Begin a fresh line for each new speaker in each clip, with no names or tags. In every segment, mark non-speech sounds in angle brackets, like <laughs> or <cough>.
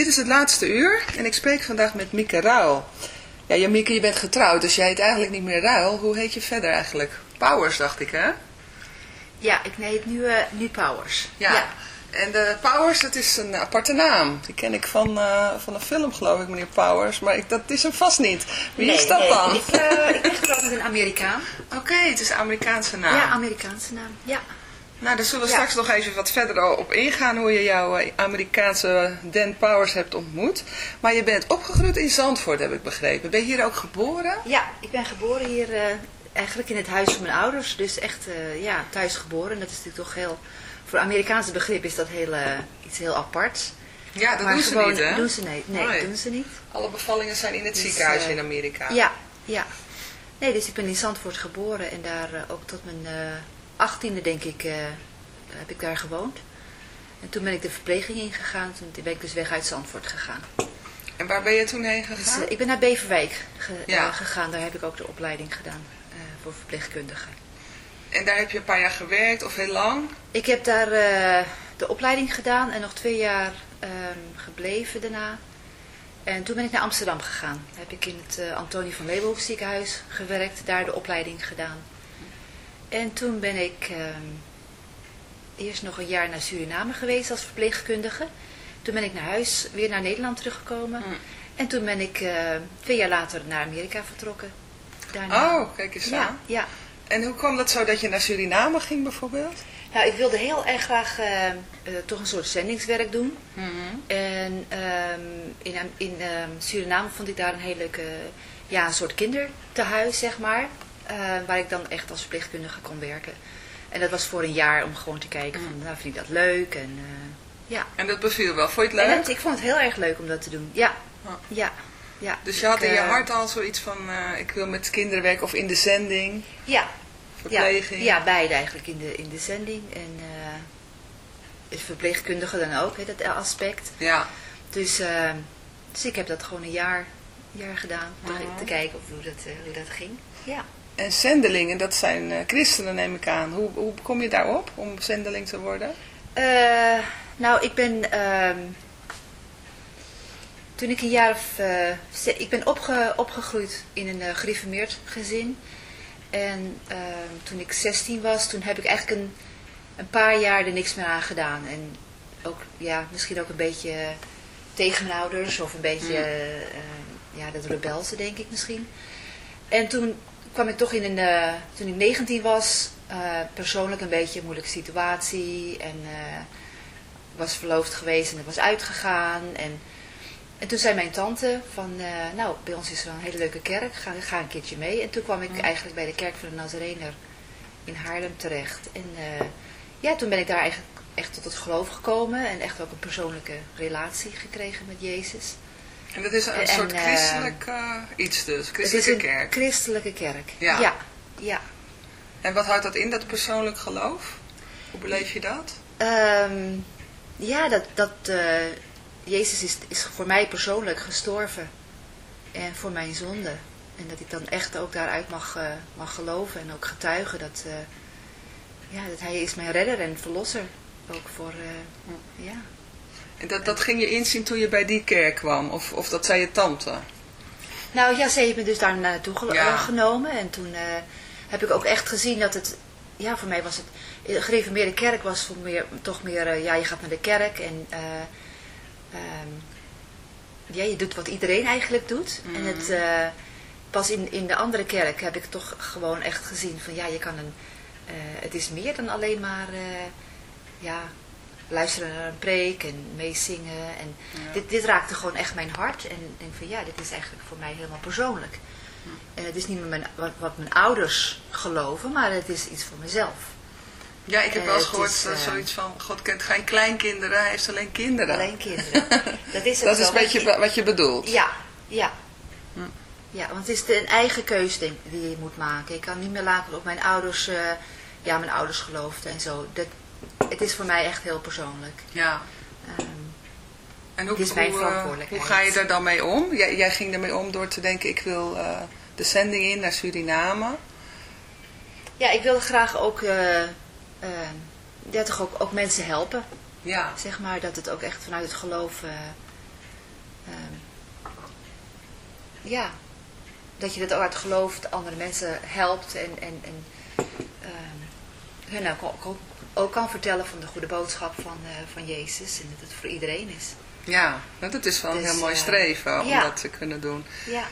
Dit is het laatste uur en ik spreek vandaag met Mieke Ruil. Ja, ja Mieke, je bent getrouwd, dus jij heet eigenlijk niet meer Ruil. Hoe heet je verder eigenlijk? Powers, dacht ik, hè?
Ja, ik heet nu, uh, nu Powers.
Ja. En de Powers, dat is een aparte naam. Die ken ik van, uh, van een film, geloof ik, meneer Powers. Maar ik, dat is hem vast niet. Wie
nee,
is dat
nee.
dan?
Ik, uh, ik met een Amerikaan.
Oké, okay, het is een Amerikaanse naam.
Ja, Amerikaanse naam, ja.
Nou, daar zullen we ja. straks nog even wat verder op ingaan hoe je jouw Amerikaanse Dan Powers hebt ontmoet. Maar je bent opgegroeid in Zandvoort, heb ik begrepen. Ben je hier ook geboren?
Ja, ik ben geboren hier uh, eigenlijk in het huis van mijn ouders. Dus echt uh, ja, thuis geboren. Dat is natuurlijk toch heel, voor Amerikaanse begrip is dat heel, uh, iets heel aparts.
Ja, dat
maar
doen
gewoon,
ze niet, hè?
Doen ze niet. Nee, nee, doen ze niet.
Alle bevallingen zijn in het dus, ziekenhuis in Amerika.
Ja, ja. Nee, dus ik ben in Zandvoort geboren en daar ook tot mijn achttiende denk ik, uh, heb ik daar gewoond. En toen ben ik de verpleging ingegaan, toen ben ik dus weg uit Zandvoort gegaan.
En waar ben je toen heen gegaan?
Dus, uh, ik ben naar Beverwijk ge ja. uh, gegaan, daar heb ik ook de opleiding gedaan voor verpleegkundige.
En daar heb je een paar jaar gewerkt of heel lang?
Ik heb daar de opleiding gedaan en nog twee jaar um, gebleven daarna. En toen ben ik naar Amsterdam gegaan. Daar heb ik in het Antonie van Leeuwenhoek ziekenhuis gewerkt, daar de opleiding gedaan. En toen ben ik uh, eerst nog een jaar naar Suriname geweest als verpleegkundige. Toen ben ik naar huis, weer naar Nederland teruggekomen.
Mm.
En toen ben ik uh, twee jaar later naar Amerika vertrokken. Daarna.
Oh, kijk eens
ja,
aan.
Ja.
En hoe kwam dat zo dat je naar Suriname ging bijvoorbeeld?
Nou, ik wilde heel erg graag uh, uh, toch een soort zendingswerk doen.
Mm -hmm.
En um, in, in Suriname vond ik daar een hele leuke, ja, een soort kindertehuis, zeg maar. Uh, waar ik dan echt als verpleegkundige kon werken. En dat was voor een jaar om gewoon te kijken van, nou vind ik dat leuk en uh, ja.
En dat beviel wel, vond je het leuk?
Ik vond het heel erg leuk om dat te doen, ja.
Oh.
ja. ja.
Dus je had in je
uh,
hart al zoiets van, uh, ik wil met kinderen werken of in de zending?
Ja.
Verpleging?
Ja, ja beide eigenlijk in de, in de zending en verpleegkundige dan ook, hè, dat aspect.
Ja.
Dus, dus ik heb dat gewoon een jaar, jaar gedaan, te,
-huh.
te kijken of hoe dat, hoe dat ging. Ja.
En zendelingen, dat zijn uh, christenen neem ik aan. Hoe, hoe kom je daarop om zendeling te worden?
Uh, nou, ik ben... Uh, toen ik een jaar of... Uh, ik ben opge, opgegroeid in een gereformeerd gezin. En ehm, toen ik 16 was, toen heb ik eigenlijk een, een paar jaar er niks meer aan gedaan. En ook, ja, misschien ook een beetje tegen mijn ouders. Of een beetje, mm. ja, dat rebelse denk ik misschien. En toen kwam ik toch in een, uh, toen ik 19 was, uh, persoonlijk een beetje een moeilijke situatie. En uh, was verloofd geweest en ik was uitgegaan. En, en toen zei mijn tante van, nou, bij ons is er een hele leuke kerk, ga, ga een keertje mee. En toen kwam ik
Ja.
eigenlijk bij de kerk van de Nazarener in Haarlem terecht. En ja, toen ben ik daar eigenlijk echt tot het geloof gekomen en echt ook een persoonlijke relatie gekregen met Jezus.
En dat is een
En,
soort
eh,
christelijk uh, iets dus,
Het
christelijke
is een
kerk.
christelijke kerk.
Ja.
ja. ja.
En wat houdt dat in, dat persoonlijk geloof? Hoe beleef je dat?
Um, ja, dat, dat uh, Jezus is, is voor mij persoonlijk gestorven. En voor mijn zonde. En dat ik dan echt ook daaruit mag, uh, mag geloven en ook getuigen dat, ja, dat hij is mijn redder en verlosser. Ook voor, ja.
En dat, dat ging je inzien toen je bij die kerk kwam? Of, of dat zei je tante?
Nou ja, ze heeft me dus daar naartoe
Ja.
genomen. En toen uh, heb ik ook echt gezien dat het... Ja, voor mij was het... De gereformeerde kerk was voor meer, toch meer... Uh, ja, je gaat naar de kerk en... Uh, um, ja, je doet wat iedereen eigenlijk doet.
Mm.
En het... Uh, pas in, in de andere kerk heb ik toch gewoon echt gezien van... Ja, je kan een... Het is meer dan alleen maar... Ja, luisteren naar een preek en meezingen. En
Ja.
dit, dit raakte gewoon echt mijn hart. En ik denk van ja, dit is eigenlijk voor mij helemaal persoonlijk. En het is niet meer mijn, wat, wat mijn ouders geloven, maar het is iets voor mezelf.
Ja, ik heb
Eh,
wel eens
het
gehoord
is,
uh,
eh,
zoiets van, God kent geen kleinkinderen, hij heeft alleen kinderen.
Alleen kinderen. <laughs> dat is, het
Dat is een beetje wat je bedoelt.
Ja, ja.
Hm.
Ja, want het is de, een eigen keus denk, die je moet maken. Ik kan niet meer laten op mijn ouders, uh, ja, mijn ouders geloofden en zo. Dat, het is voor mij echt heel persoonlijk.
Ja.
Um,
En hoe,
Het is mijn
hoe, uh,
verantwoordelijkheid.
hoe ga je daar dan mee om? Jij, jij ging ermee om door te denken, ik wil uh, de zending in naar Suriname.
ja, ik wilde graag ook, uh, ja, toch ook, ook mensen helpen.
Ja.
Zeg maar dat het ook echt vanuit het geloof
ehm, ja, dat je dat ook uit gelooft, andere mensen helpt en, en, en hun ook, ook, kan vertellen van de goede boodschap van, uh, van Jezus en dat het voor iedereen is.
Ja, dat is wel een dus, heel mooi streven om ja. dat te kunnen doen.
Ja.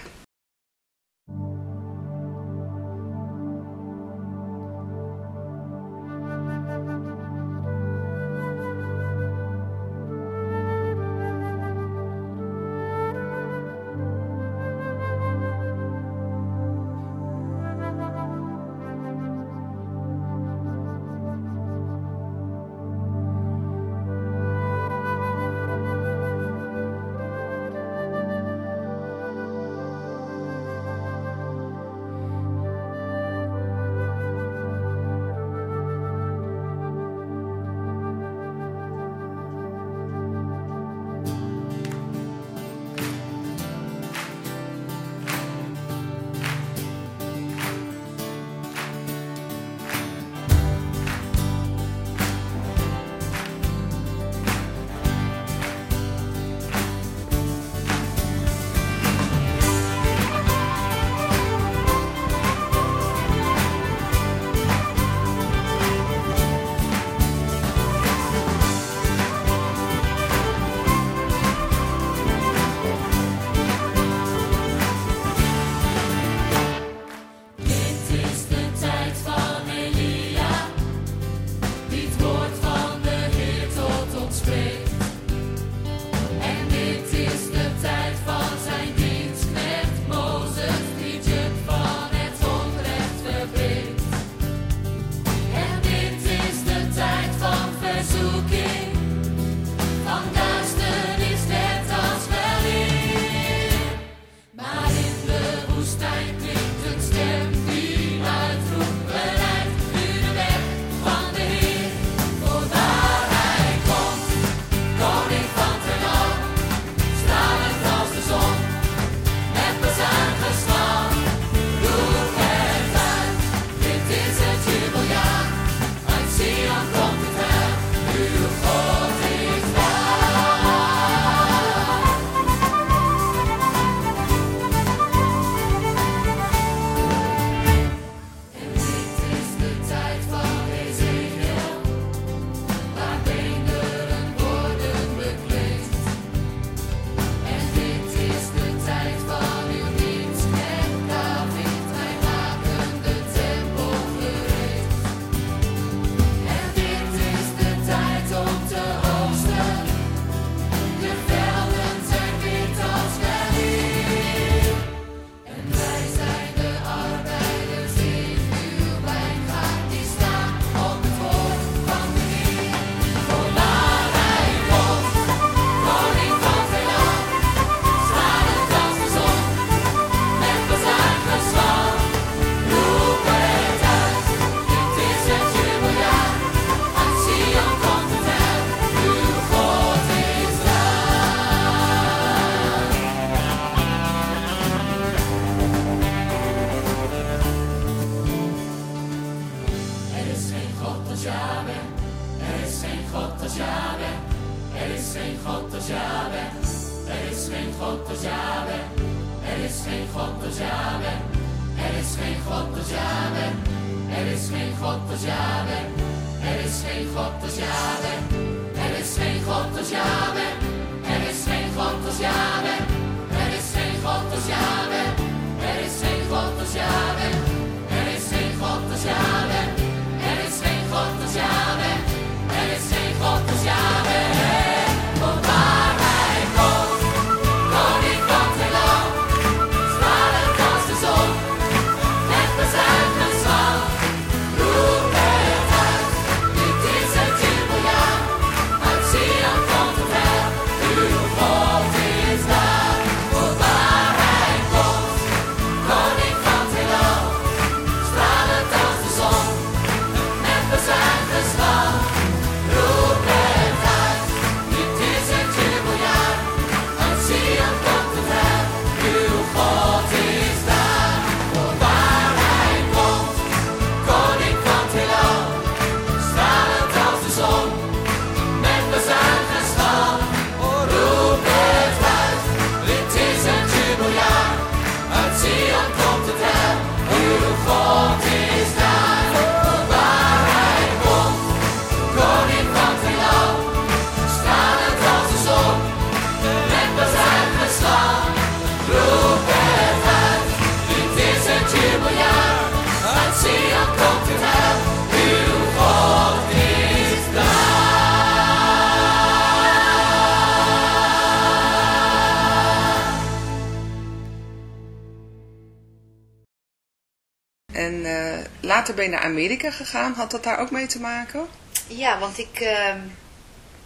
Ben je naar Amerika gegaan. Had dat daar ook mee te maken?
Ja, want ik ehm,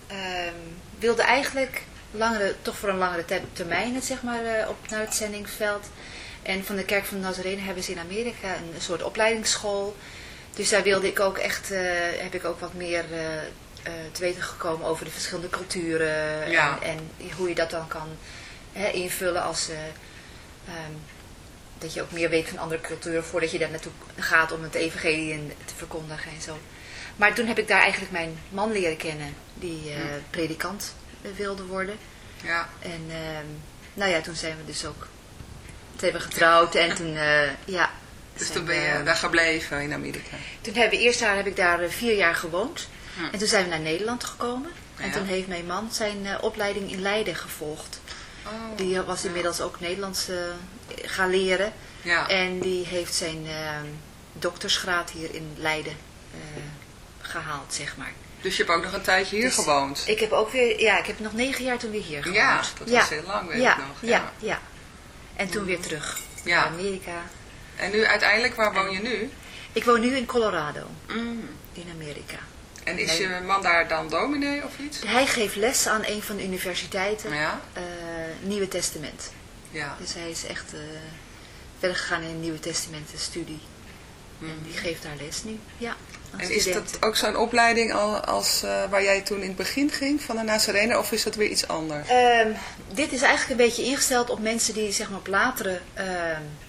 ehm, wilde eigenlijk langere, toch voor een langere termijn het, zeg maar, eh, op, naar het zendingsveld. En van de Kerk van Nazarene hebben ze in Amerika een, soort opleidingsschool. Dus daar wilde ik ook echt, eh, heb ik ook wat meer uh, te weten gekomen over de verschillende culturen. En, en, hoe je dat dan kan hè, invullen als... Um, dat je ook meer weet van andere culturen voordat je daar naartoe gaat om het evangelie te verkondigen en zo. Maar toen heb ik daar eigenlijk mijn man leren kennen, die uh, predikant wilde worden.
Ja.
En ehm, nou ja, toen zijn we dus ook, toen hebben we getrouwd en toen, uh, ja.
Dus toen ben je daar gebleven in Amerika?
Toen hebben we eerst jaar heb ik daar eh, vier jaar gewoond. En toen zijn we naar Nederland gekomen. En toen heeft mijn man zijn opleiding in Leiden gevolgd. Oh, die was inmiddels ook Nederlands gaan leren.
Ja.
En die heeft zijn ehm, doktersgraad hier in Leiden gehaald, zeg maar.
Dus je hebt ook nog een tijdje hier dus gewoond?
Ik heb ook weer, ja, ik heb nog negen jaar toen weer hier gewoond.
Ja, dat was heel lang, weet
ja,
ik nog.
Ja, ja. ja. En toen weer terug naar Amerika.
En nu uiteindelijk, waar woon je nu?
Ik woon nu in Colorado,
mm.
in Amerika.
En is je man daar dan dominee of iets?
Hij geeft les aan een van de universiteiten,
ja?
Uh, Nieuwe Testament.
Ja.
Dus hij is echt uh, verder gegaan in een Nieuwe Testamenten studie. En mm. die geeft daar les nu, ja.
En is dat ook zo'n opleiding als uh, waar jij toen in het begin ging van de Nazarene of is dat weer iets anders?
Um, dit is eigenlijk een beetje ingesteld op mensen die zeg maar, op latere uh,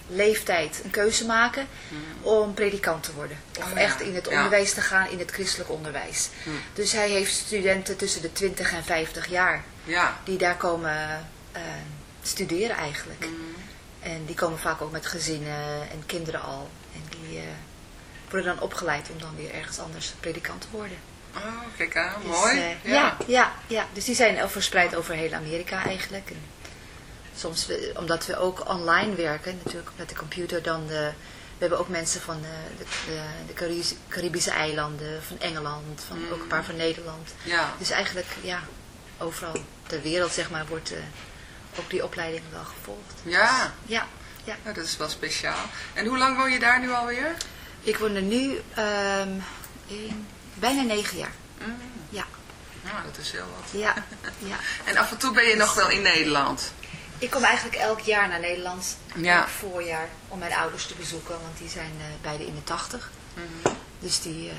leeftijd een keuze maken hmm. om predikant te worden. Of oh, echt in het onderwijs te gaan, in het christelijk onderwijs. Hmm. Dus hij heeft studenten tussen de 20 en 50 jaar
ja.
die daar komen uh, studeren eigenlijk.
Hmm.
En die komen vaak ook met gezinnen en kinderen al. En die worden dan opgeleid om dan weer ergens anders predikant te worden.
Oh, kijk aan, dus, mooi.
Uh, ja. ja. Ja, dus die zijn verspreid over heel Amerika eigenlijk. En soms, omdat we ook online werken, natuurlijk met de computer, dan de, we hebben ook mensen van de, de, de Caribische eilanden, van Engeland, van, ook een paar mm. van Nederland.
Ja.
Dus eigenlijk, ja, overal ter wereld, zeg maar, wordt uh, ook die opleiding wel gevolgd.
Ja.
Dus, ja. Ja.
ja. dat is wel speciaal. En hoe lang woon je daar nu alweer?
Ik woon er nu um, in, bijna negen jaar.
Mm.
Ja.
Nou, dat is heel wat.
Ja, <laughs> ja.
en af en toe ben je nog wel in Nederland?
Ik kom eigenlijk elk jaar naar Nederland.
Ja.
voorjaar. Om mijn ouders te bezoeken. Want die zijn uh, beide in de tachtig.
Mm
Dus die, uh,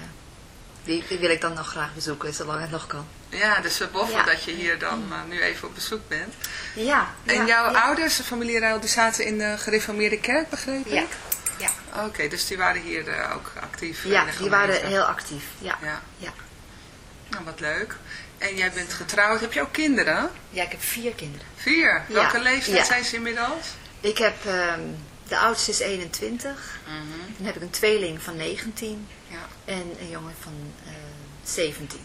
die, die, wil ik dan nog graag bezoeken. Zolang het nog kan.
Ja, dus we boffen ja. dat je hier dan uh, nu even op bezoek bent.
Ja.
En jouw ouders, de familie die zaten in de gereformeerde kerk, begreep ik?
Ja. Ja.
Oké, dus die waren hier ook actief?
Ja, die waren heel actief. Ja.
ja.
ja.
Nou, wat leuk. En jij bent getrouwd. Heb je ook kinderen?
Ja, ik heb vier kinderen.
Vier? Welke leeftijd zijn ze inmiddels?
Ik heb, um, de oudste is 21.
Mm -hmm.
Dan heb ik een tweeling van 19.
Ja.
En een jongen van uh, 17.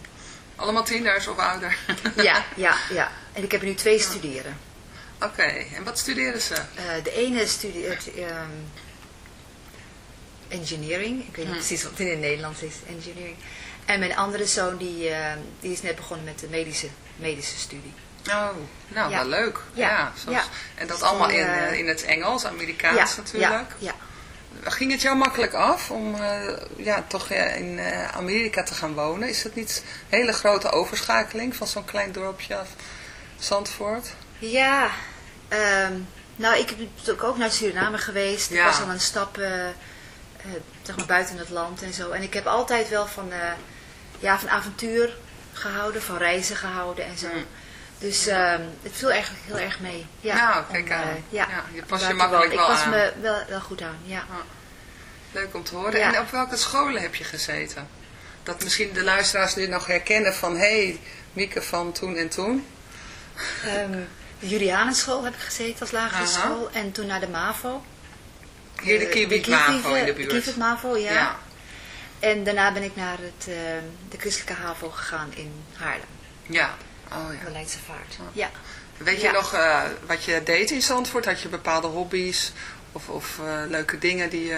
Allemaal tieners of ouder? <laughs>
ja, <laughs> ja, ja. En ik heb er nu twee studeren.
Oké, en wat studeren ze?
Uh, de ene studeert um, engineering. Ik weet niet hmm. precies wat het in het Nederlands is, engineering. En mijn andere zoon, die, uh, die is net begonnen met de medische, medische studie.
Oh, nou, ja. wel leuk.
Ja.
ja,
ja.
En dat allemaal in, uh, in het Engels, Amerikaans natuurlijk.
Ja,
Ging het jou makkelijk af om uh, ja, toch in Amerika te gaan wonen? Is dat niet een hele grote overschakeling van zo'n klein dorpje als Zandvoort?
Ja, um, nou ik ben natuurlijk ook naar Suriname geweest. Dat was al een stap uh, zeg maar buiten het land en zo. En ik heb altijd wel van, uh, ja, van avontuur gehouden, van reizen gehouden en zo. Mm. Dus uh, het viel eigenlijk heel erg mee. Ja,
nou, kijk aan.
Uh, ja,
ja, je past je makkelijk
wel
aan.
Ik pas me wel, wel goed aan, ja.
Leuk om te horen. En op welke scholen heb je gezeten? Dat misschien de luisteraars nu nog herkennen van... Hé, hey, Mieke van toen en toen.
Um, de Julianenschool heb ik gezeten als lagere -huh. school. En toen naar de MAVO.
Hier de Kiewit MAVO in de buurt.
Kiewit MAVO, ja.
ja.
En daarna ben ik naar het, uh, de christelijke HAVO gegaan in Haarlem.
Ja, oh ja.
De Leidse Vaart, ja.
Weet je nog uh, wat je deed in Zandvoort? Had je bepaalde hobby's of, of uh, leuke dingen, die,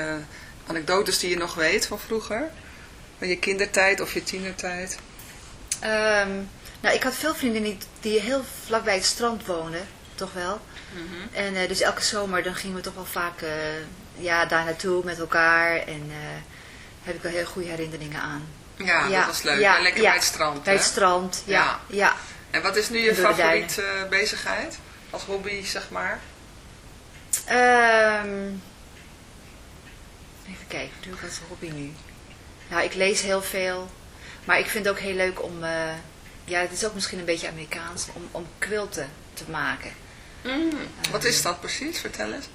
anekdotes die je nog weet van vroeger? Van je kindertijd of je tienertijd?
Um, nou, ik had veel vrienden die, die heel vlakbij het strand woonden, toch wel.
Mm -hmm.
En dus elke zomer dan gingen we toch wel vaak ja, daar naartoe met elkaar. En heb ik wel heel goede herinneringen aan.
Ja,
Ja,
dat was leuk.
ja,
En lekker
ja.
bij het strand.
Bij het
hè?
strand, ja.
Ja. En wat is nu je
Door de
favoriet eh, bezigheid? Als hobby, zeg maar.
Ehm, even kijken, wat doe ik als hobby nu? Nou, ik lees heel veel. Maar ik vind het ook heel leuk om... eh, ja, het is ook misschien een beetje Amerikaans. Om, om quilten te maken.
Wat is dat precies? Vertel eens.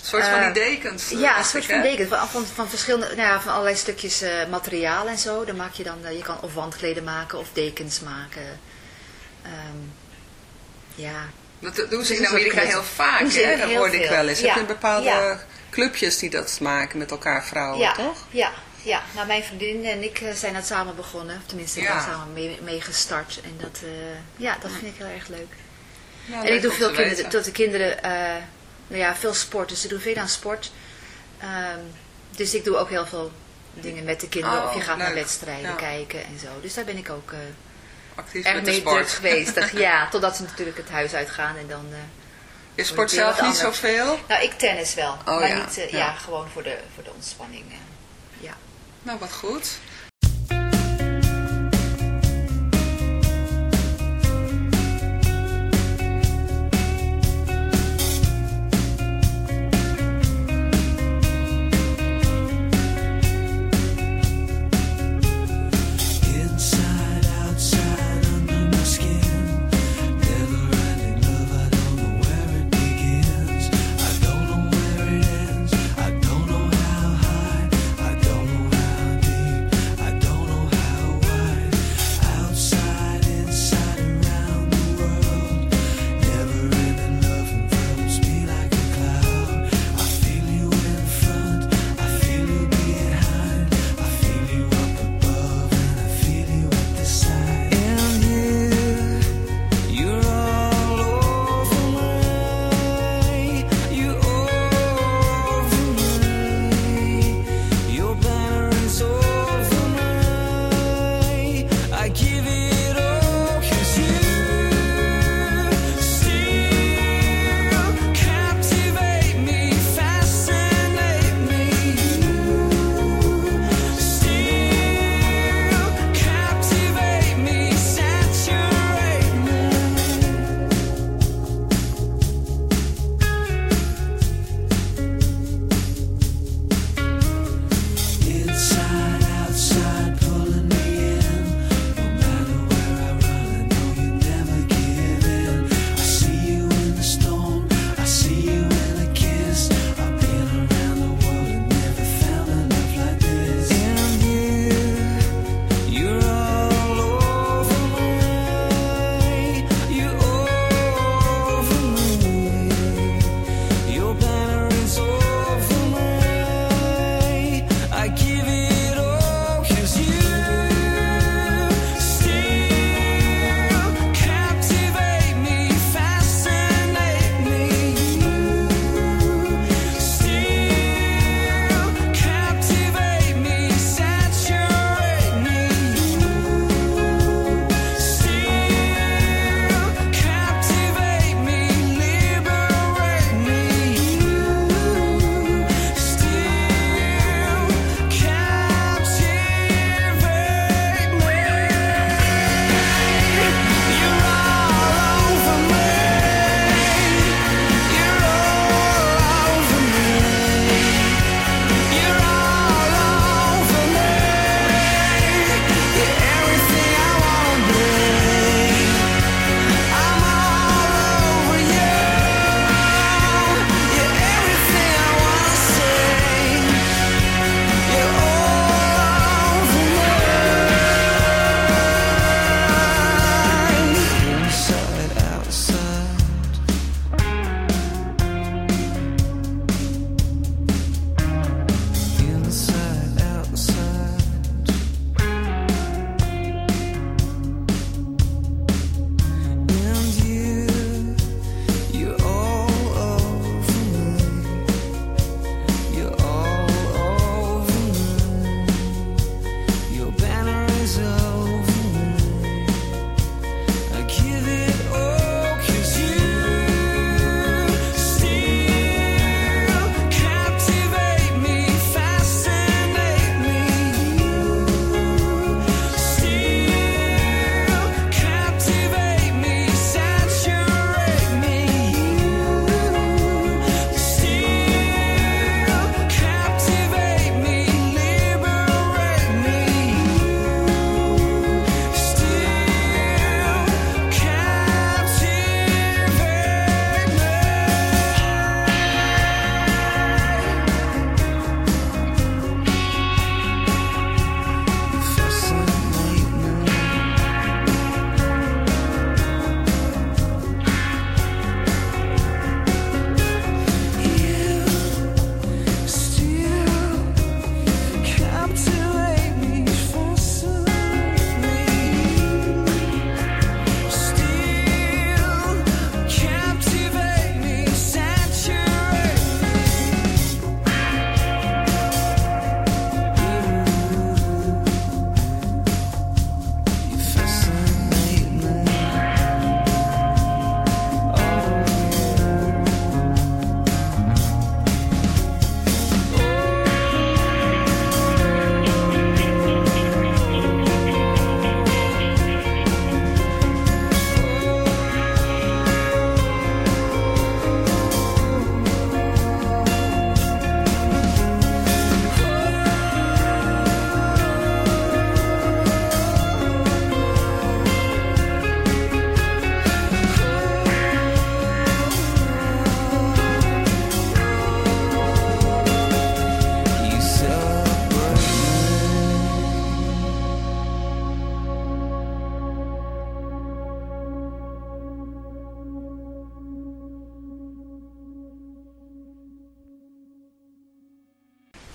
Een soort van die
Eh,
dekens. eh,
Ja, een soort
ik,
van dekens. Van, van, van verschillende, nou ja, van allerlei stukjes eh, materiaal en zo. Dan maak je dan, je kan of wandkleden maken of dekens maken. Ehm, ja,
Dat doen ze
Dus
in Amerika heel vaak, hè? Dat hoorde ik wel eens.
Ja,
Heb je bepaalde
ja.
clubjes die dat maken met elkaar, vrouwen,
ja,
toch?
Ja, ja. Nou, mijn vriendin en ik zijn dat samen begonnen. Of tenminste, ik
Ja.
samen mee, mee gestart. En dat, ja, dat vind ik heel erg leuk. En ik doe veel kinderen, tot de kinderen, nou ja, veel sport. Dus ze doen veel aan sport. Ehm, dus ik doe ook heel veel dingen met de kinderen.
Oh,
of je gaat naar wedstrijden
Ja.
kijken en zo. Dus daar ben ik ook eh
Actief
erg
met de
mee
sport.
druk geweest. <laughs> ja, totdat ze natuurlijk het huis uitgaan en dan... eh,
Je sport zelf niet zoveel?
nou, ik tennis wel.
Oh,
maar
ja,
niet, eh,
ja.
ja. gewoon voor de, voor de ontspanning. ja.
Nou, wat goed.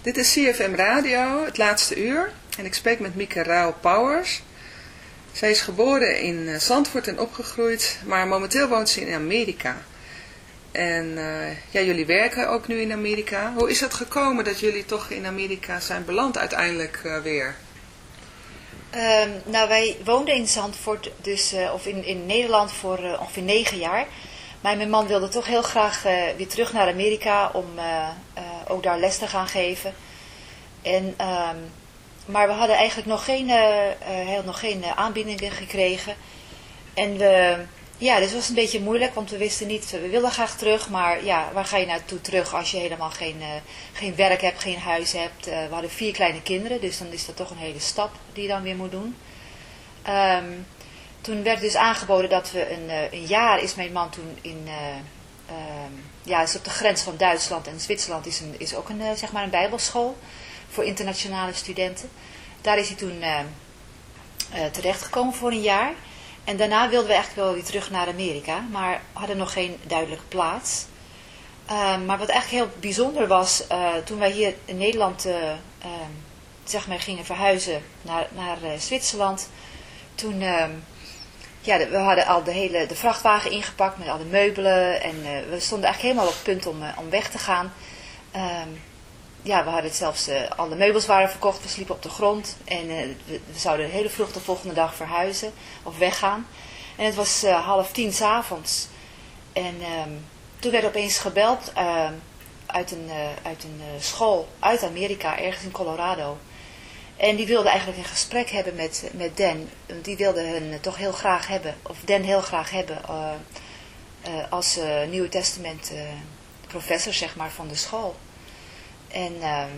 Dit is CFM Radio, het laatste uur. En ik spreek met Mieke Rauw Powers. Zij is geboren in eh, Zandvoort en opgegroeid, maar momenteel woont ze in Amerika. En eh, ja, jullie werken ook nu in Amerika. Hoe is het gekomen dat jullie toch in Amerika zijn beland uiteindelijk eh, weer?
Ehm, nou, wij woonden in Zandvoort, dus, of in, in Nederland voor ongeveer negen jaar. Maar mijn man wilde toch heel graag eh, weer terug naar Amerika om eh, eh, ook daar les te gaan geven. En, ehm, maar we hadden eigenlijk nog geen, nog geen aanbiedingen gekregen. En we, ja, dus was een beetje moeilijk, want we wisten niet, we wilden graag terug. Maar ja, waar ga je naartoe terug als je helemaal geen, geen werk hebt, geen huis hebt. We hadden vier kleine kinderen, dus dan is dat toch een hele stap die je dan weer moet doen. Ehm, toen werd dus aangeboden dat we een, eh, een jaar, is mijn man toen in, ehm, ja, is op de grens van Duitsland en Zwitserland is, een, is ook een, eh, zeg maar een bijbelschool voor internationale studenten. Daar is hij toen terechtgekomen voor een jaar. En daarna wilden we eigenlijk wel weer terug naar Amerika, maar hadden nog geen duidelijke plaats. Ehm, maar wat eigenlijk heel bijzonder was, toen wij hier in Nederland eh, ehm, zeg maar gingen verhuizen naar, naar Zwitserland, toen, ja, de- we hadden al de hele de vrachtwagen ingepakt met al de meubelen en eh, we stonden eigenlijk helemaal op het punt om, eh, om weg te gaan. Ehm, ja, we hadden zelfs, eh, alle meubels waren verkocht, we sliepen op de grond en we, we zouden heel vroeg de volgende dag verhuizen of weggaan. En het was half tien s'avonds. En ehm, toen werd opeens gebeld ehm, uit een, uit een school uit Amerika, ergens in Colorado. En die wilde eigenlijk een gesprek hebben met, met Dan. Die wilde hen toch heel graag hebben, of Dan heel graag hebben, eh, eh, als eh, Nieuwe Testament professor zeg maar, van de school. En, ehm,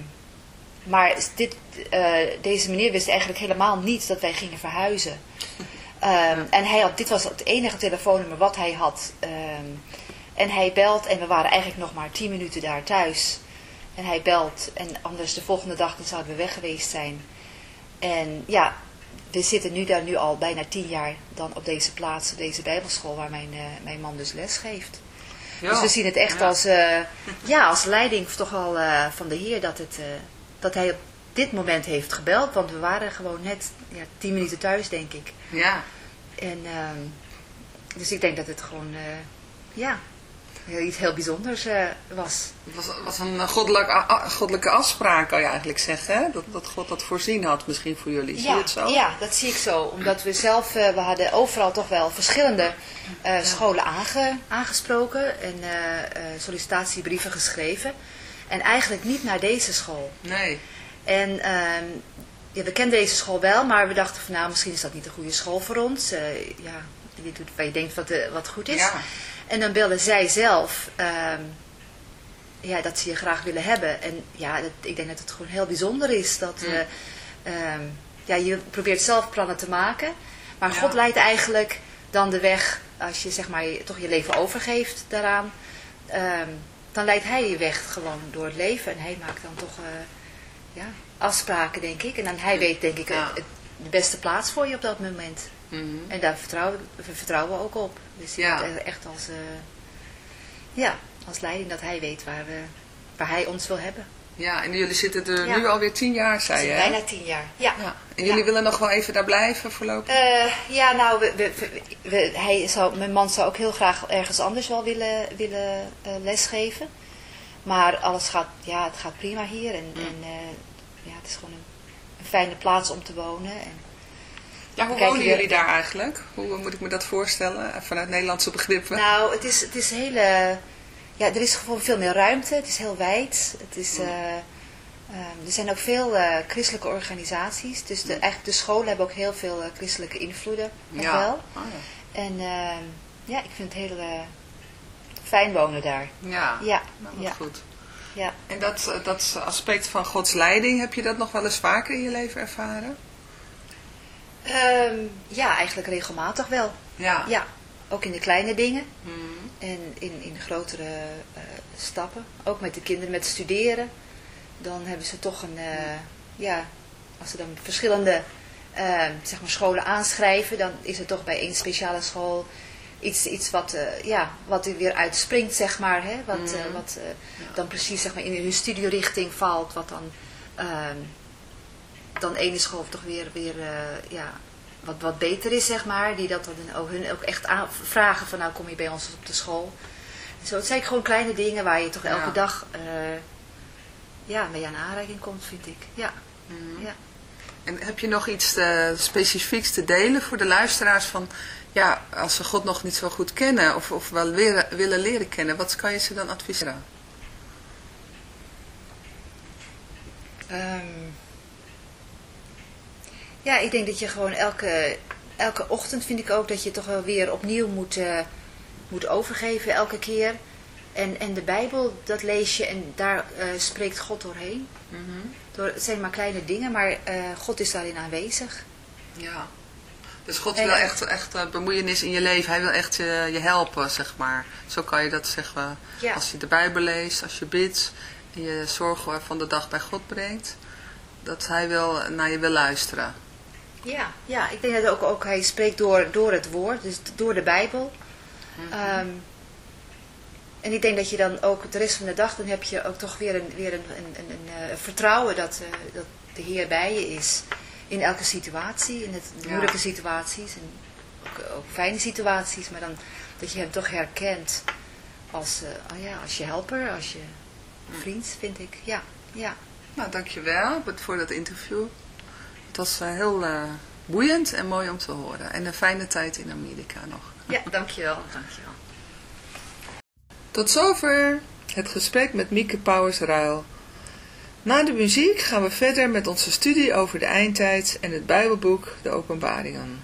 maar dit, deze meneer wist eigenlijk helemaal niet dat wij gingen verhuizen. <laughs> Ehm, En hij had, dit was het enige telefoonnummer wat hij had. Ehm, en hij belt en we waren eigenlijk nog maar tien minuten daar thuis. En hij belt en anders de volgende dag dan zouden we weg geweest zijn. En ja, we zitten nu daar nu al bijna tien jaar dan op deze plaats, op deze bijbelschool waar mijn, eh, mijn man dus les geeft. Dus we zien het echt
Ja.
als, eh, ja, als leiding toch al eh, van de Heer dat, het, dat hij op dit moment heeft gebeld. Want we waren gewoon net ja, tien minuten thuis, denk ik.
Ja,
En, ehm, dus ik denk dat het gewoon, ja, iets heel bijzonders eh, was.
het was, was een eh, goddelijk, a- goddelijke afspraak, kan je eigenlijk zeggen. Hè? Dat, dat God dat voorzien had misschien voor jullie. Zie je
ja,
het zo?
ja, dat zie ik zo. Omdat we zelf, eh, we hadden overal toch wel verschillende scholen aange, aangesproken en sollicitatiebrieven geschreven. En eigenlijk niet naar deze school.
Nee.
En ehm, ja, we kenden deze school wel, maar we dachten van nou, misschien is dat niet de goede school voor ons. Ja, je doet waar je denkt wat, wat goed is.
Ja.
En dan belden zij zelf ehm, ja, dat ze je graag willen hebben. En ja, dat, ik denk dat het gewoon heel bijzonder is. Dat
Mm.
eh, ehm, ja, je probeert zelf plannen te maken. Maar
Ja.
God leidt eigenlijk dan de weg, als je zeg maar toch je leven overgeeft daaraan. ehm, dan leidt hij je weg gewoon door het leven. En hij maakt dan toch eh, ja, afspraken, denk ik. En dan hij weet, denk ik,
Ja.
het, het- de beste plaats voor je op dat moment.
Mhm.
En daar vertrouwen we vertrouwen we ook op. Dus
Ja.
echt als, eh, ja, als leiding dat hij weet waar, we, waar hij ons wil hebben.
Ja, en jullie zitten er
Ja.
nu alweer tien jaar, zei je,
bijna tien jaar. Ja.
Ja. En jullie
Ja.
willen nog wel even daar blijven voorlopig?
Eh, ja, nou, we, we, we- we- hij zou, mijn man zou ook heel graag ergens anders wel willen, willen eh, lesgeven. Maar alles gaat, ja, het gaat prima hier. En,
Mm.
en ja, het is gewoon een, een fijne plaats om te wonen. En,
ja, hoe wonen jullie daar eigenlijk? Hoe moet ik me dat voorstellen? Vanuit Nederlandse begrippen.
Nou, het is, het is hele... Ja, er is gewoon veel meer ruimte. Het is heel wijd. Het is, eh, ehm, er zijn ook veel eh, christelijke organisaties. Dus de, eigenlijk de scholen hebben ook heel veel eh, christelijke invloeden. Nog
ja.
wel.
Oh, ja.
En ehm, ja, ik vind het heel fijn wonen daar.
Ja,
Ja,
nou,
ja,
goed.
ja.
En dat, dat aspect van Gods leiding, heb je dat nog wel eens vaker in je leven ervaren?
Ehm, ja, eigenlijk regelmatig wel.
Ja.
Ja, ook in de kleine dingen.
Mhm.
En in, in grotere eh, stappen. Ook met de kinderen met studeren. Dan hebben ze toch een, eh, ja, als ze dan verschillende eh, zeg maar scholen aanschrijven, dan is het toch bij één speciale school iets, iets wat, eh, ja, wat er weer uitspringt, zeg maar. Hè? Wat, eh, wat dan precies zeg maar, in hun studiorichting valt. Wat dan, ehm, dan ene school toch weer, weer eh, ja, wat, wat beter is, zeg maar. Die dat dan ook, hun ook echt aan, vragen van nou kom je bij ons op de school. Zo, het zijn gewoon kleine dingen waar je toch elke
Ja.
dag eh, ja, mee aan aanraking komt, vind ik. Ja,
Mhm.
ja.
En heb je nog iets eh, specifieks te delen voor de luisteraars van, ja, als ze God nog niet zo goed kennen of, of wel weer, willen leren kennen, wat kan je ze dan adviseren?
Ehm, ja, ik denk dat je gewoon elke, elke ochtend vind ik ook dat je toch wel weer opnieuw moet, eh, moet overgeven elke keer. En, en de Bijbel, dat lees je en daar eh, spreekt God doorheen. Door, het zijn maar kleine dingen, maar eh, God is daarin aanwezig.
Ja. Dus God
En-
wil echt, echt bemoeienis in je leven. Hij wil echt je, je helpen, zeg maar. Zo kan je dat zeggen.
Ja.
Als je de Bijbel leest, als je bidt en je zorgen van de dag bij God brengt. Dat hij wil, naar je wil luisteren.
Ja, ja ik denk dat ook, ook hij spreekt door, door het woord, dus door de Bijbel. Ehm, en ik denk dat je dan ook de rest van de dag, dan heb je ook toch weer een, weer een, een, een, een, eh, vertrouwen dat, eh, dat de Heer bij je is. In elke situatie, in het
Ja.
moeilijke situaties en ook, ook fijne situaties. Maar dan dat je hem toch herkent als, eh, oh ja, als je helper, als je vriend, vind ik. Ja, ja.
Nou, dankjewel voor dat interview. Het was eh, heel eh, boeiend en mooi om te horen. En een fijne tijd in Amerika nog.
Ja, dankjewel. dankjewel.
Tot zover het gesprek met Mieke Powers-Ruil. Na de muziek gaan we verder met onze studie over de eindtijd en het Bijbelboek De Openbaringen.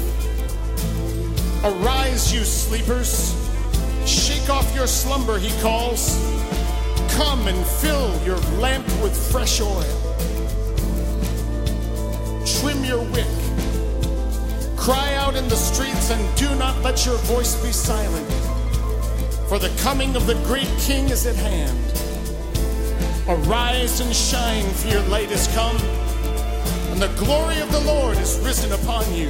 Arise, you sleepers. Shake off your slumber, he calls. Come and fill your lamp with fresh oil. Trim your wick. Cry out in the streets and do not let your voice be silent. For the coming of the great King is at hand. Arise and shine, for your light is come, and the glory of the Lord is risen upon you.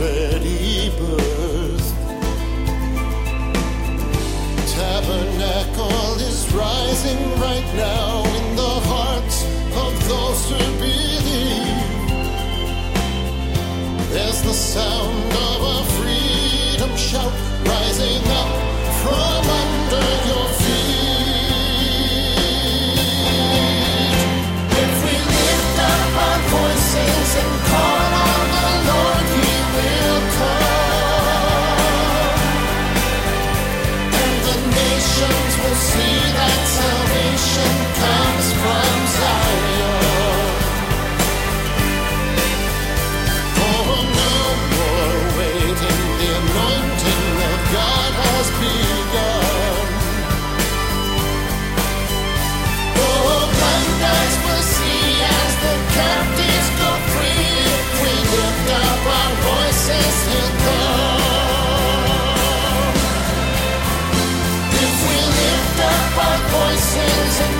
already birthed. Tabernacle is rising right now in the hearts of those who believe. There's the sound of a freedom shout rising up voices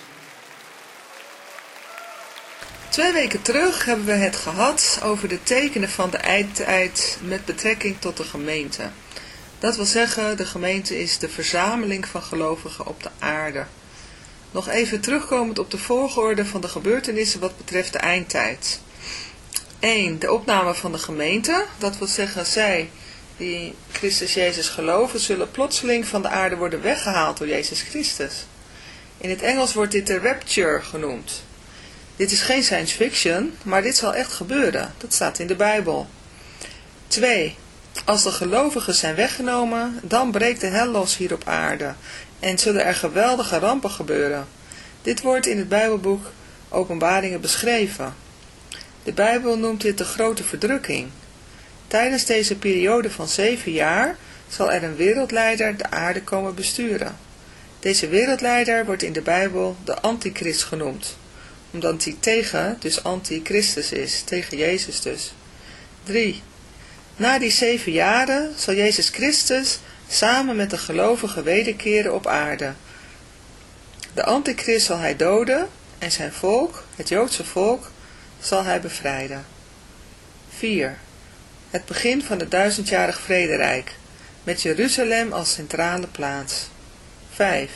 Twee weken terug hebben we het gehad over de tekenen van de eindtijd met betrekking tot de gemeente. Dat wil zeggen, de gemeente is de verzameling van gelovigen op de aarde. Nog even terugkomend op de volgorde van de gebeurtenissen wat betreft de eindtijd. 1. De opname van de gemeente, dat wil zeggen zij die Christus Jezus geloven, zullen plotseling van de aarde worden weggehaald door Jezus Christus. In het Engels wordt dit de rapture genoemd. Dit is geen science fiction, maar dit zal echt gebeuren. Dat staat in de Bijbel. 2. Als de gelovigen zijn weggenomen, dan breekt de hel los hier op aarde en zullen er geweldige rampen gebeuren. Dit wordt in het Bijbelboek Openbaringen beschreven. De Bijbel noemt dit de grote verdrukking. Tijdens deze periode van zeven jaar zal er een wereldleider de aarde komen besturen. Deze wereldleider wordt in de Bijbel de antichrist genoemd, omdat hij tegen, dus antichristus is, tegen Jezus dus. 3. Na die zeven jaren zal Jezus Christus samen met de gelovigen wederkeren op aarde. De antichrist zal hij doden en zijn volk, het Joodse volk, zal hij bevrijden. 4. Het begin van het duizendjarig vrederijk, met Jeruzalem als centrale plaats. 5.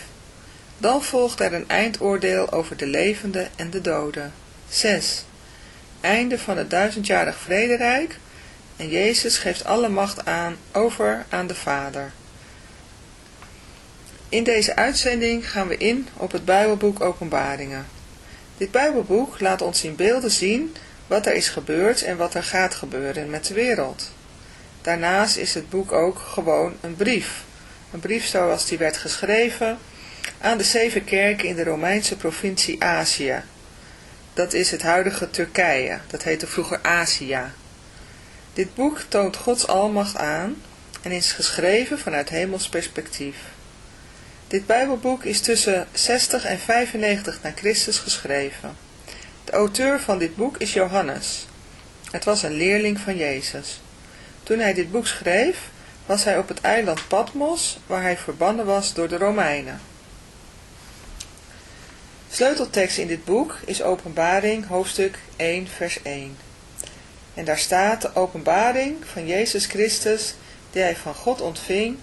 Dan volgt er een eindoordeel over de levenden en de doden. 6. Einde van het duizendjarig vrederijk en Jezus geeft alle macht aan over aan de Vader. In deze uitzending gaan we in op het Bijbelboek Openbaringen. Dit Bijbelboek laat ons in beelden zien wat er is gebeurd en wat er gaat gebeuren met de wereld. Daarnaast is het boek ook gewoon een brief. Een brief zoals die werd geschreven aan de zeven kerken in de Romeinse provincie Azië. Dat is het huidige Turkije, dat heette vroeger Azië. Dit boek toont Gods almacht aan en is geschreven vanuit hemels perspectief. Dit Bijbelboek is tussen 60 en 95 na Christus geschreven. De auteur van dit boek is Johannes. Het was een leerling van Jezus. Toen hij dit boek schreef, was hij op het eiland Patmos, waar hij verbannen was door de Romeinen. Sleuteltekst in dit boek is Openbaring, hoofdstuk 1, vers 1. En daar staat de openbaring van Jezus Christus, die hij van God ontving,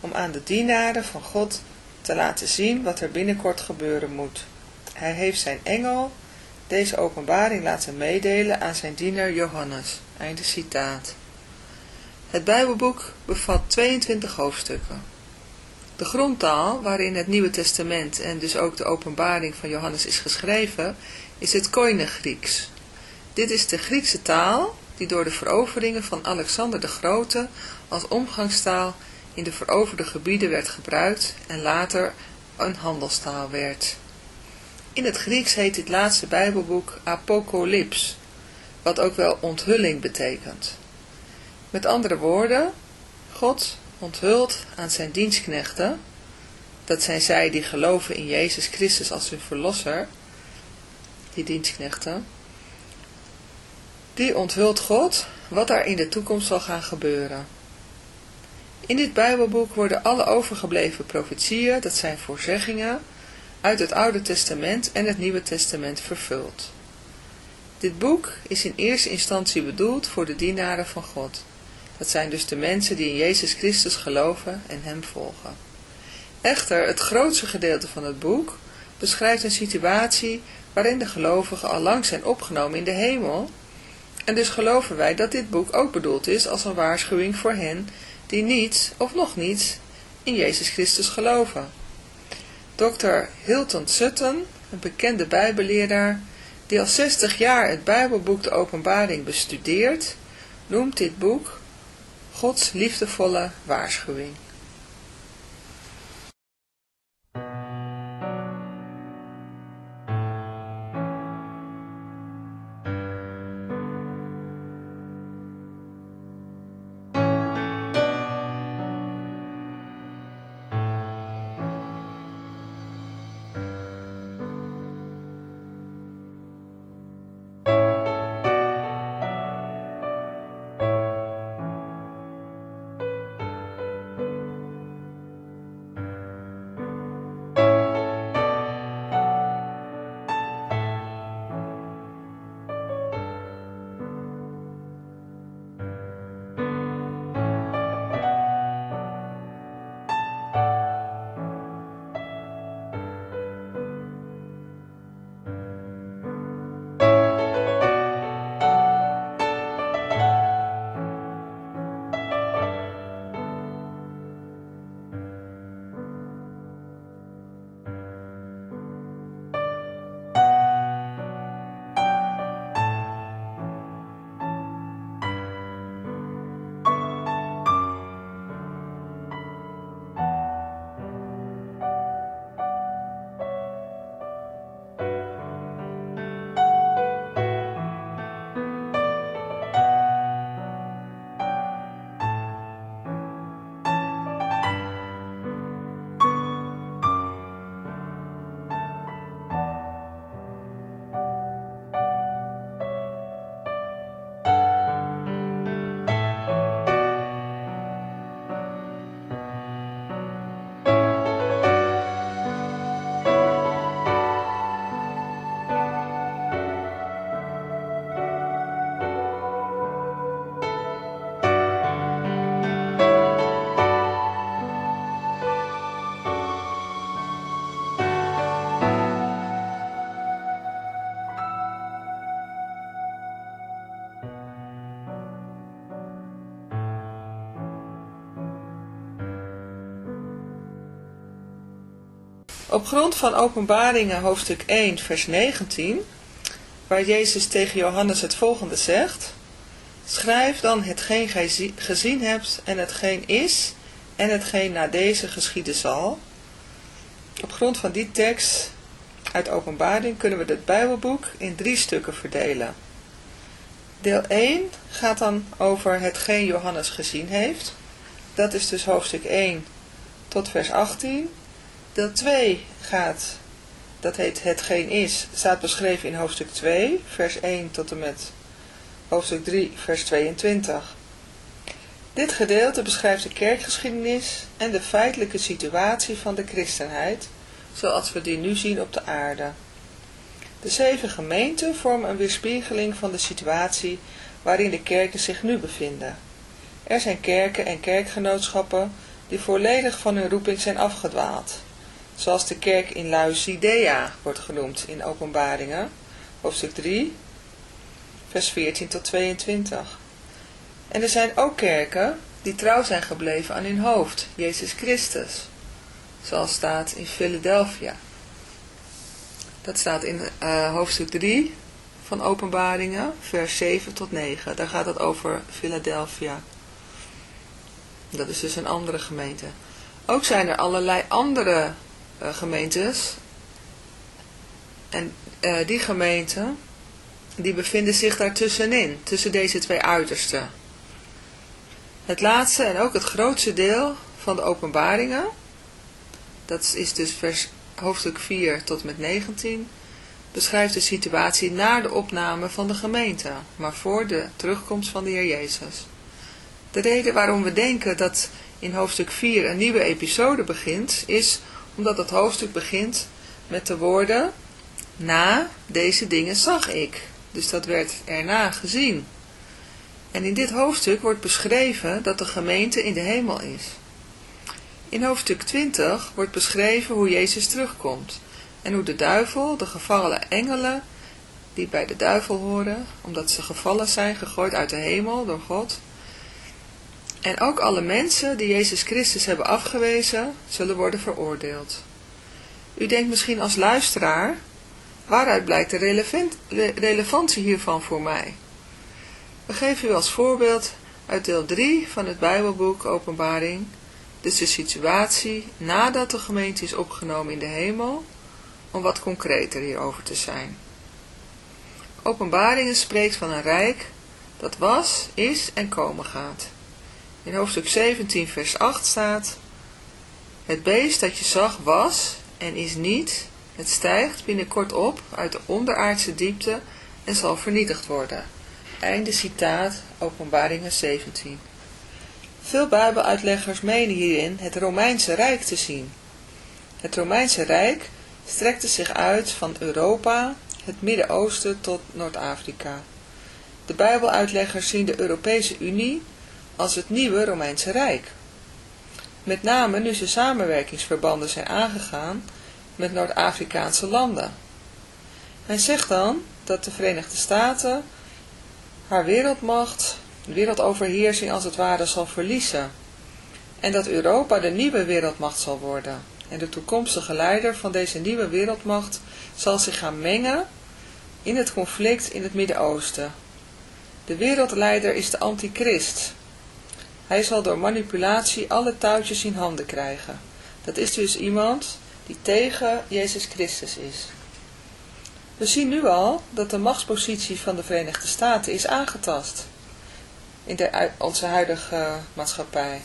om aan de dienaren van God te laten zien wat er binnenkort gebeuren moet. Hij heeft zijn engel deze openbaring laten meedelen aan zijn dienaar Johannes. Einde citaat. Het Bijbelboek bevat 22 hoofdstukken. De grondtaal waarin het Nieuwe Testament en dus ook de openbaring van Johannes is geschreven, is het Koine Grieks. Dit is de Griekse taal die door de veroveringen van Alexander de Grote als omgangstaal in de veroverde gebieden werd gebruikt en later een handelstaal werd. In het Grieks heet dit laatste Bijbelboek Apocalyps, wat ook wel onthulling betekent. Met andere woorden, God onthult aan zijn dienstknechten, dat zijn zij die geloven in Jezus Christus als hun verlosser, die dienstknechten, die onthult God wat er in de toekomst zal gaan gebeuren. In dit Bijbelboek worden alle overgebleven profetieën, dat zijn voorzeggingen, uit het Oude Testament en het Nieuwe Testament vervuld. Dit boek is in eerste instantie bedoeld voor de dienaren van God. Dat zijn dus de mensen die in Jezus Christus geloven en hem volgen. Echter, het grootste gedeelte van het boek beschrijft een situatie waarin de gelovigen al lang zijn opgenomen in de hemel, en dus geloven wij dat dit boek ook bedoeld is als een waarschuwing voor hen die niet of nog niet in Jezus Christus geloven. Dr. Hilton Sutton, een bekende bijbelleraar, die al 60 jaar het Bijbelboek de Openbaring bestudeert, noemt dit boek Gods liefdevolle waarschuwing. Op grond van openbaringen hoofdstuk 1 vers 19, waar Jezus tegen Johannes het volgende zegt. Schrijf dan hetgeen gij zie- gezien hebt en hetgeen is en hetgeen na deze geschieden zal. Op grond van die tekst uit openbaring kunnen we het Bijbelboek in drie stukken verdelen. Deel 1 gaat dan over hetgeen Johannes gezien heeft. Dat is dus hoofdstuk 1 tot vers 18. Deel 2 gaat, dat heet hetgeen is, staat beschreven in hoofdstuk 2, vers 1 tot en met hoofdstuk 3, vers 22. Dit gedeelte beschrijft de kerkgeschiedenis en de feitelijke situatie van de christenheid, zoals we die nu zien op de aarde. De zeven gemeenten vormen een weerspiegeling van de situatie waarin de kerken zich nu bevinden. Er zijn kerken en kerkgenootschappen die volledig van hun roeping zijn afgedwaald, zoals de kerk in Laodicea wordt genoemd in Openbaringen, hoofdstuk 3, vers 14 tot 22. En er zijn ook kerken die trouw zijn gebleven aan hun hoofd, Jezus Christus, zoals staat in Philadelphia. Dat staat in eh, hoofdstuk 3 van Openbaringen, vers 7 tot 9. Daar gaat het over Philadelphia. Dat is dus een andere gemeente. Ook zijn er allerlei andere eh, gemeentes. En eh, die gemeenten, die bevinden zich daar tussenin, tussen deze twee uitersten. Het laatste en ook het grootste deel van de openbaringen, dat is dus vers, hoofdstuk 4 tot met 19, beschrijft de situatie na de opname van de gemeente, maar voor de terugkomst van de Heer Jezus. De reden waarom we denken dat in hoofdstuk 4 een nieuwe episode begint, is omdat het hoofdstuk begint met de woorden, na deze dingen zag ik. Dus dat werd erna gezien. En in dit hoofdstuk wordt beschreven dat de gemeente in de hemel is. In hoofdstuk 20 wordt beschreven hoe Jezus terugkomt en hoe de duivel, de gevallen engelen, die bij de duivel horen, omdat ze gevallen zijn, gegooid uit de hemel door God, en ook alle mensen die Jezus Christus hebben afgewezen, zullen worden veroordeeld. U denkt misschien als luisteraar, waaruit blijkt de relevant, relevantie hiervan voor mij? We geven u als voorbeeld uit deel 3 van het Bijbelboek Openbaring, dus de situatie nadat de gemeente is opgenomen in de hemel, om wat concreter hierover te zijn. Openbaringen spreekt van een rijk dat was, is en komen gaat. In hoofdstuk 17 vers 8 staat, Het beest dat je zag was en is niet, het stijgt binnenkort op uit de onderaardse diepte en zal vernietigd worden. Einde citaat, openbaringen 17. Veel bijbeluitleggers menen hierin het Romeinse Rijk te zien. Het Romeinse Rijk strekte zich uit van Europa, het Midden-Oosten tot Noord-Afrika. De bijbeluitleggers zien de Europese Unie als het nieuwe Romeinse Rijk. Met name nu ze samenwerkingsverbanden zijn aangegaan met Noord-Afrikaanse landen. Men zegt dan dat de Verenigde Staten haar wereldmacht, wereldoverheersing als het ware zal verliezen en dat Europa de nieuwe wereldmacht zal worden. En de toekomstige leider van deze nieuwe wereldmacht zal zich gaan mengen in het conflict in het Midden-Oosten. De wereldleider is de antichrist. Hij zal door manipulatie alle touwtjes in handen krijgen. Dat is dus iemand die tegen Jezus Christus is. We zien nu al dat de machtspositie van de Verenigde Staten is aangetast in de, onze huidige maatschappij.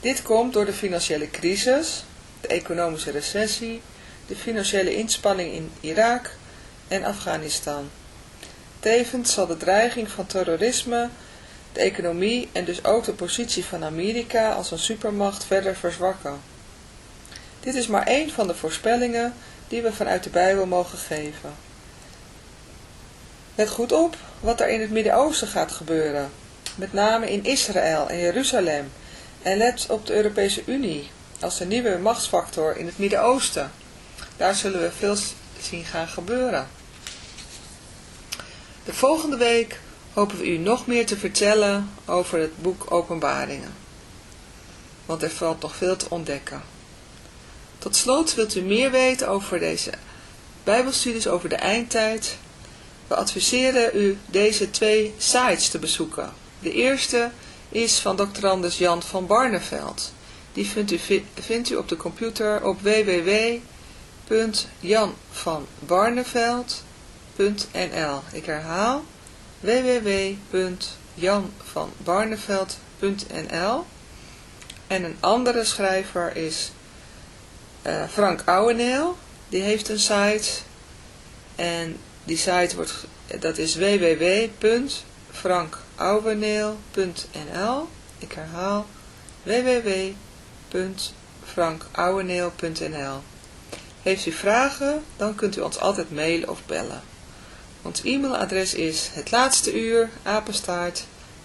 Dit komt door de financiële crisis, de economische recessie, de financiële inspanning in Irak en Afghanistan. Tevens zal de dreiging van terrorisme de economie en dus ook de positie van Amerika als een supermacht verder verzwakken. Dit is maar één van de voorspellingen die we vanuit de Bijbel mogen geven. Let goed op wat er in het Midden-Oosten gaat gebeuren, met name in Israël en Jeruzalem, en let op de Europese Unie als de nieuwe machtsfactor in het Midden-Oosten. Daar zullen we veel zien gaan gebeuren. De volgende week hopen we u nog meer te vertellen over het boek Openbaringen. Want er valt nog veel te ontdekken. Tot slot wilt u meer weten over deze bijbelstudies over de eindtijd. We adviseren u deze twee sites te bezoeken. De eerste is van. Anders Jan van Barneveld. Die vindt u, vi- vindt u op de computer op www.janvanbarneveld.nl Ik herhaal www.janvanbarneveld.nl En een andere schrijver is eh, Frank Ouweneel. Die heeft een site en die site wordt, dat is www.frankouweneel.nl Ik herhaal www.frankouweneel.nl Heeft u vragen, dan kunt u ons altijd mailen of bellen. Ons e-mailadres is het laatste uur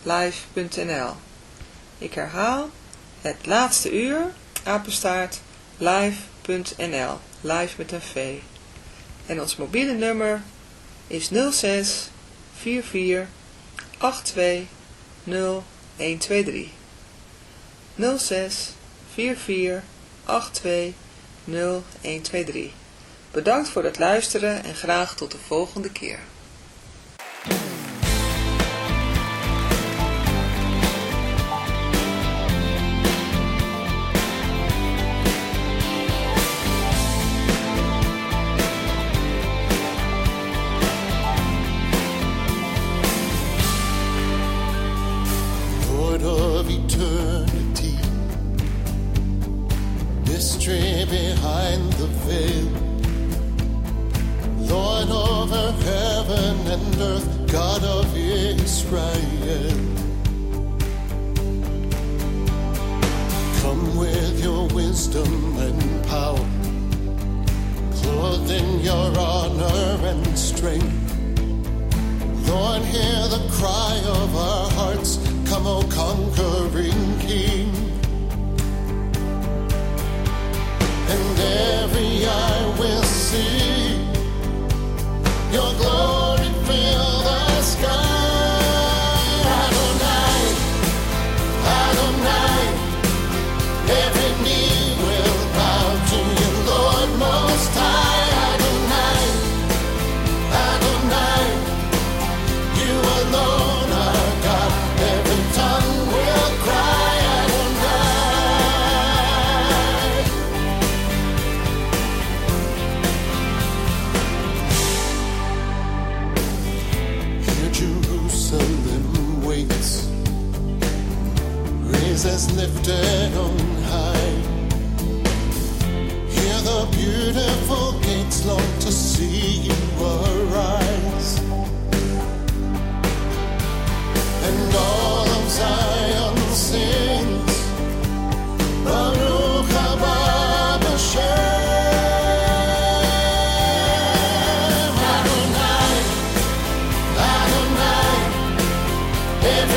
live.nl Ik herhaal het laatste uur apenstaart live.nl live met een V. En ons mobiele nummer is 06 44 82 0123. 06 44 82 0123. Bedankt voor het luisteren en graag tot de volgende keer.
Every